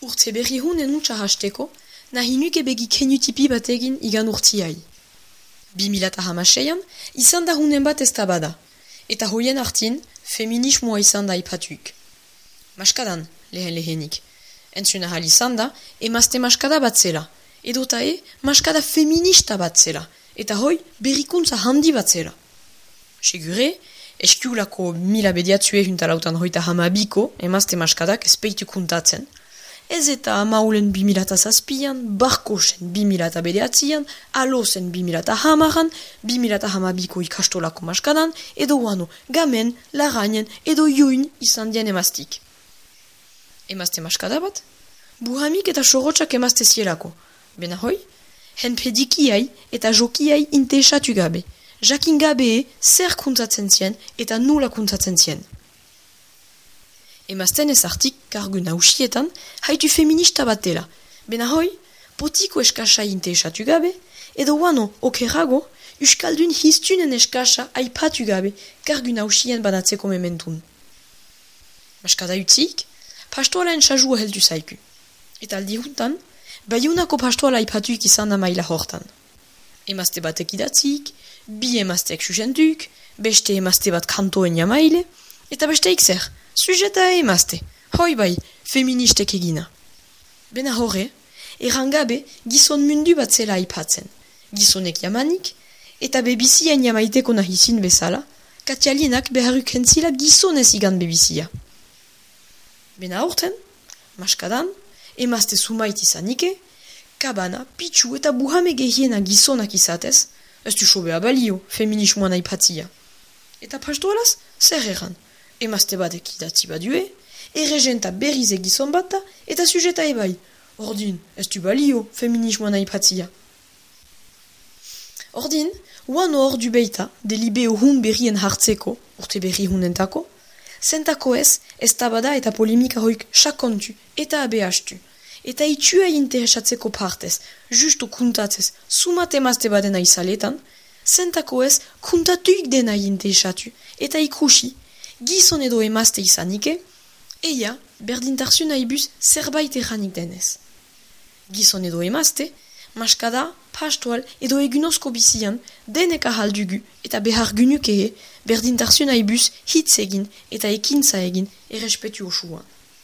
Urtze berri hunen utxa hasteko, nahi nuke begi kenutipi bat egin igan urtiai. Bi milata hamaseian, izan da hunen bat ez bada. Eta hoien hartin, feminismoa izan da ipatuik. Maskadan, lehen lehenik. Entzuna hal izan da, emazte maskada bat zela. Edo ta e, maskada feminista bat zela. Eta hoi, berrikuntza handi bat zela. Segure, eskiulako mila bediatzue juntalautan hoita hamabiko, emazte maskadak espeitu kuntatzen, Ez eta amaulen bimilata zazpian, barkosen bimilata bedeatzian, alozen bimilata hamaran, bimilata hamabiko ikastolako maskadan, edo wano gamen, larainen, edo join izan dien emaztik. Emazte maskada bat? Buhamik eta sorotxak emazte zielako. Bena hoi? Hen pedikiai eta jokiai inte esatu gabe. Jakin gabe zer kuntzatzen zien eta nula kuntzatzen zien emazten ezartik kargu nausietan haitu feminista bat dela. Bena hoi, potiko eskasa inte esatu gabe, edo wano okerago, uskaldun hiztunen eskasa aipatu gabe kargu nausien banatzeko mementun. Maskada utzik, pastoala entsajua heldu zaiku. Eta aldi huntan, baiunako pastoala aipatuik izan da maila hortan. Emazte batek idatzik, bi emazteak susentuk, beste emazte bat kantoen jamaile, eta beste zer, Sujeta emazte, hoi bai, feministek egina. Bena horre, errangabe gizon mundu bat zela aipatzen. Gizonek jamanik, eta bebizien jamaiteko nahizin bezala, katialienak beharuk entzila gizonez igan bebizia. Bena horten, maskadan, emazte sumait izanike, kabana, pitsu eta buhame gehiena gizonak izatez, ez du sobea balio feminismoan aipatzia. Eta pastoalaz, zer erran? Emazte batek idatzi badue, erregenta berriz egizon bata eta sujeta ebai. Ordin, ez du balio feminismoa nahi patzia. Ordin, uan hor du beita, delibe hun berrien hartzeko, urte berri hunentako, zentako ez, ez tabada eta polimika hoik sakontu eta abeastu. Eta itxua interesatzeko partez, justu kuntatzez, sumat emazte badena izaletan, zentako ez, kuntatuik dena interesatu, eta ikusi, gizon edo emazte izanike, eia berdintarzu nahi buz zerbait erranik denez. Gizon edo emazte, maskada, pastoal edo egunozko bizian denek ahaldugu eta behar gunuk ege berdintarzu nahi hitz egin eta ekintza egin errespetu osuan.